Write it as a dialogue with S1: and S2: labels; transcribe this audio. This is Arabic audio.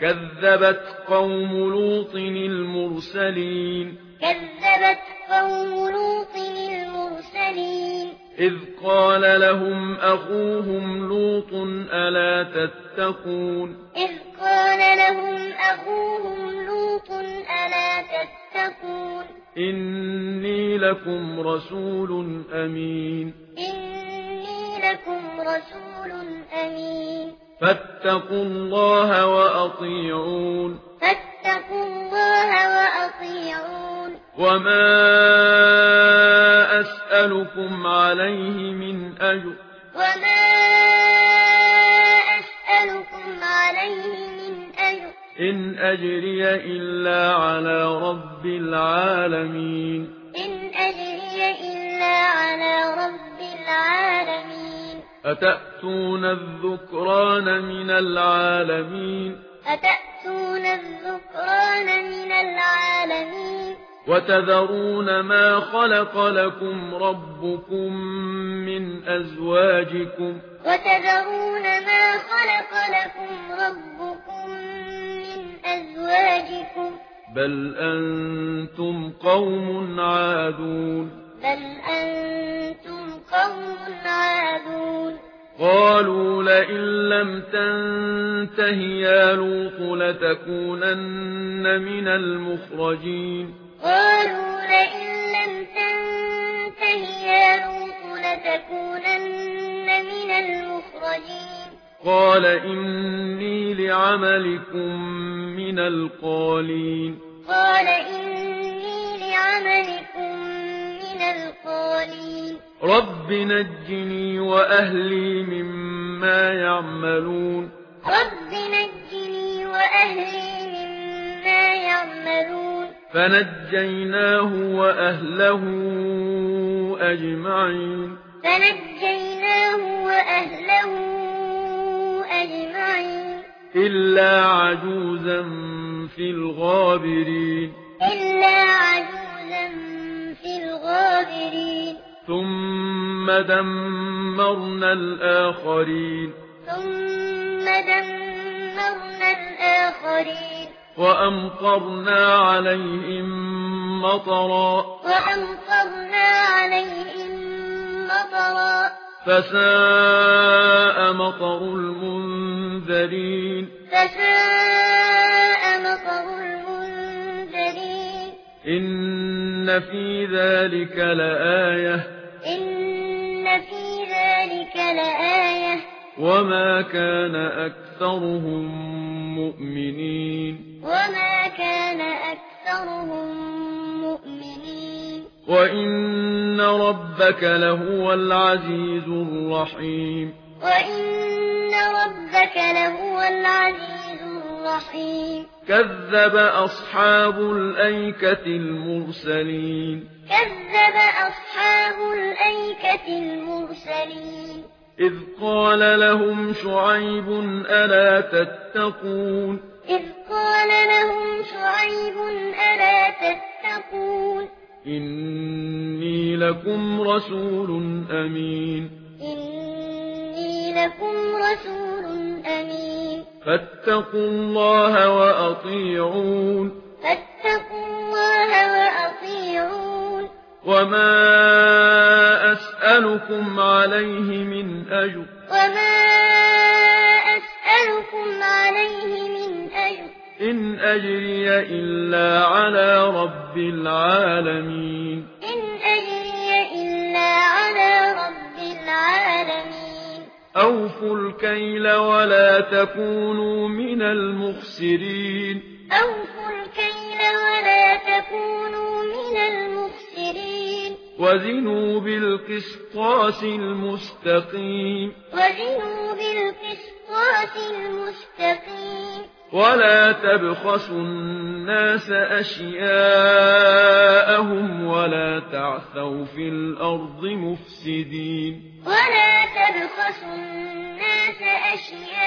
S1: كذبت قوم لوط المرسلين.
S2: كذبت قوم لوط المرسلين.
S1: إذ قال لهم أخوهم لوط ألا تتقون؟
S2: إذ قال لهم أخوهم لوط ألا تتقون؟
S1: إني لكم رسول أمين.
S2: إني لكم رسول أمين.
S1: فاتقوا الله وأطيعون.
S2: فاتقوا الله وأطيعون.
S1: وما أسألكم عليه من أجر.
S2: وما أسألكم عليه من أجر.
S1: إن أجري إلا على رب العالمين.
S2: إن أجري إلا على رب
S1: أتأتون الذكران من العالمين
S2: أتأتون الذكران من العالمين
S1: وتذرون ما خلق لكم ربكم من أزواجكم
S2: وتذرون ما خلق لكم ربكم من أزواجكم
S1: بل أنتم قوم عادون تنتهي يا لوط لتكونن من المخرجين
S2: قالوا لئن لم تنتهي يا لوط لتكونن من المخرجين
S1: قال إني لعملكم من القالين
S2: قال إني لعملكم من القالين
S1: رب نجني وأهلي مما يعملون
S2: رب نجني وأهلي مما يعملون.
S1: فنجيناه وأهله أجمعين.
S2: فنجيناه وأهله أجمعين.
S1: إلا عجوزا في الغابرين.
S2: إلا عجوزا في الغابرين.
S1: ثم دمرنا الآخرين.
S2: ثم
S1: وَأَمْطَرْنَا عَلَيْهِمْ مَطَرًا.
S2: وَأَمْطَرْنَا عَلَيْهِمْ مَطَرًا.
S1: فَسَاءَ مَطَرُ الْمُنذَرِينَ.
S2: فَسَاءَ مَطَرُ الْمُنذَرِينَ.
S1: إِنَّ فِي ذَلِكَ لَآيَةً.
S2: إِنَّ فِي ذَلِكَ لَآيَةً.
S1: وما كان أكثرهم مؤمنين
S2: وما كان أكثرهم مؤمنين
S1: وإن ربك لهو العزيز الرحيم
S2: وإن ربك لهو العزيز الرحيم
S1: كذب أصحاب الأيكة المرسلين
S2: كذب أصحاب الأيكة المرسلين
S1: إذ قال لهم شعيب ألا تتقون؟
S2: إذ قال لهم شعيب ألا تتقون؟
S1: إني لكم رسول أمين.
S2: إني لكم رسول أمين.
S1: فاتقوا الله وأطيعون.
S2: فاتقوا الله وأطيعون.
S1: وما لكم عليه من أجر
S2: وما أسألكم عليه من أجر
S1: إن أجري إلا على رب العالمين
S2: إن أجري إلا على رب العالمين
S1: أوفوا الكيل ولا تكونوا من المخسرين
S2: أوفوا الكيل ولا تكونوا
S1: وزنوا بالقسطاس المستقيم.
S2: وزنوا بالقسطاس المستقيم.
S1: ولا تبخسوا الناس أشياءهم ولا تعثوا في الأرض مفسدين.
S2: ولا تبخسوا الناس أشياءهم